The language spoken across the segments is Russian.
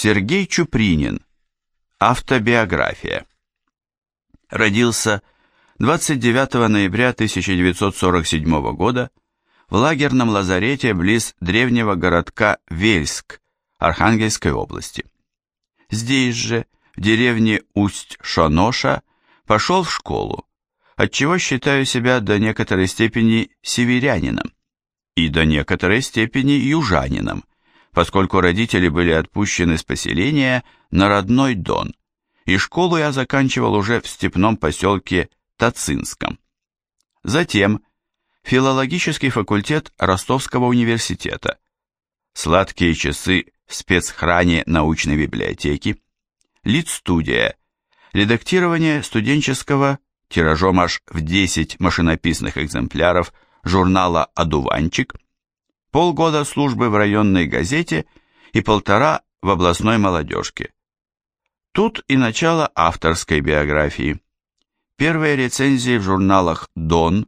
Сергей Чупринин. Автобиография. Родился 29 ноября 1947 года в лагерном лазарете близ древнего городка Вельск Архангельской области. Здесь же, в деревне Усть-Шоноша, пошел в школу, отчего считаю себя до некоторой степени северянином и до некоторой степени южанином, поскольку родители были отпущены с поселения на родной Дон, и школу я заканчивал уже в степном поселке Тацинском. Затем филологический факультет Ростовского университета, сладкие часы в спецхране научной библиотеки, Литстудия, редактирование студенческого тиражом аж в 10 машинописных экземпляров журнала «Одуванчик», полгода службы в районной газете и полтора в областной молодежке. Тут и начало авторской биографии. Первые рецензии в журналах «Дон»,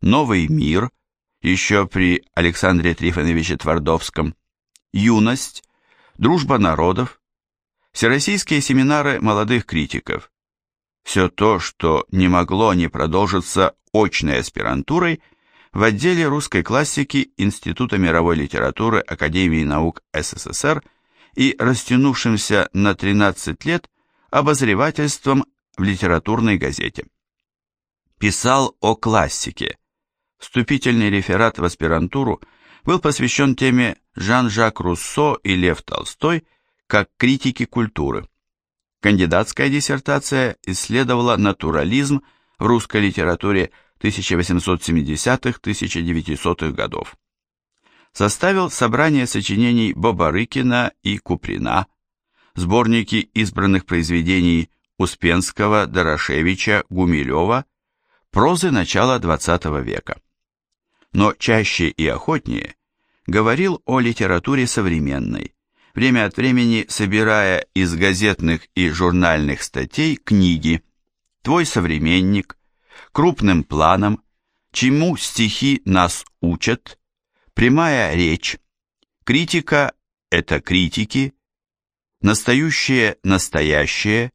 «Новый мир», еще при Александре Трифоновиче Твардовском, «Юность», «Дружба народов», всероссийские семинары молодых критиков. Все то, что не могло не продолжиться очной аспирантурой в отделе русской классики Института мировой литературы Академии наук СССР и растянувшимся на 13 лет обозревательством в литературной газете. Писал о классике. Вступительный реферат в аспирантуру был посвящен теме Жан-Жак Руссо и Лев Толстой как критики культуры. Кандидатская диссертация исследовала натурализм в русской литературе 1870-1900-х годов. Составил собрание сочинений Бобарыкина и Куприна, сборники избранных произведений Успенского, Дорошевича, Гумилева, прозы начала XX века. Но чаще и охотнее говорил о литературе современной, время от времени собирая из газетных и журнальных статей книги «Твой современник», «Крупным планом», «Чему стихи нас учат», «Прямая речь», «Критика – это критики», «Настоящее – настоящее»,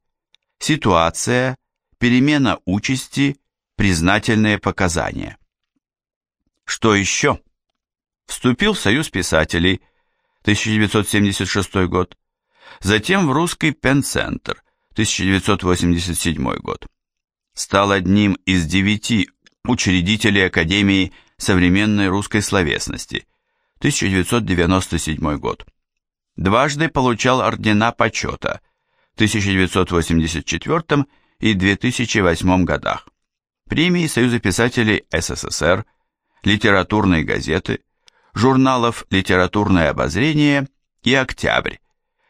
«Ситуация», «Перемена участи», «Признательные показания». Что еще? Вступил в Союз писателей – 1976 год, затем в Русский пенцентр, 1987 год. Стал одним из девяти учредителей Академии современной русской словесности, 1997 год. Дважды получал ордена почета, в 1984 и 2008 годах, премии Союза писателей СССР, литературной газеты, журналов «Литературное обозрение» и «Октябрь»,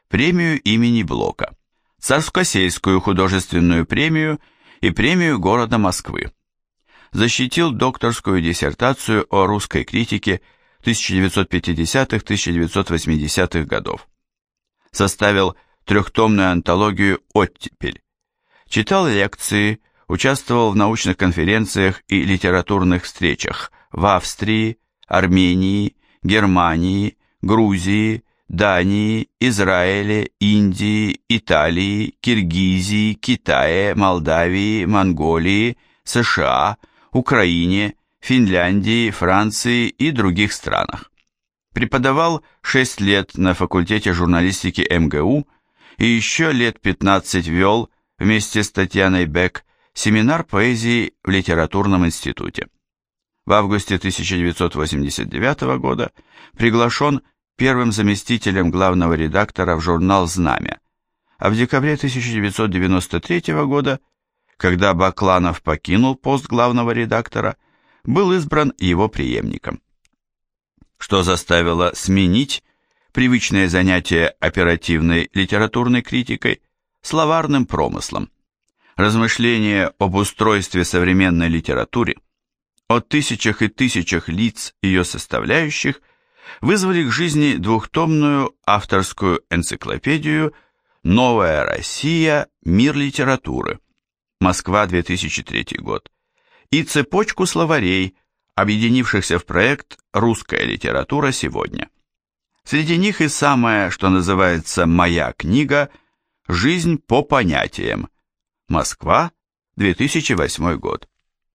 премию имени Блока, Царскосельскую художественную премию и премию города Москвы. Защитил докторскую диссертацию о русской критике 1950-1980-х годов. Составил трехтомную антологию «Оттепель». Читал лекции, участвовал в научных конференциях и литературных встречах в Австрии, Армении, Германии, Грузии, Дании, Израиле, Индии, Италии, Киргизии, Китае, Молдавии, Монголии, США, Украине, Финляндии, Франции и других странах. Преподавал 6 лет на факультете журналистики МГУ и еще лет 15 вел вместе с Татьяной Бек семинар поэзии в литературном институте в августе 1989 года приглашен первым заместителем главного редактора в журнал «Знамя», а в декабре 1993 года, когда Бакланов покинул пост главного редактора, был избран его преемником. Что заставило сменить привычное занятие оперативной литературной критикой словарным промыслом. Размышления об устройстве современной литературы – о тысячах и тысячах лиц ее составляющих вызвали к жизни двухтомную авторскую энциклопедию «Новая Россия. Мир литературы. Москва, 2003 год» и цепочку словарей, объединившихся в проект «Русская литература сегодня». Среди них и самая, что называется, моя книга «Жизнь по понятиям». Москва, 2008 год.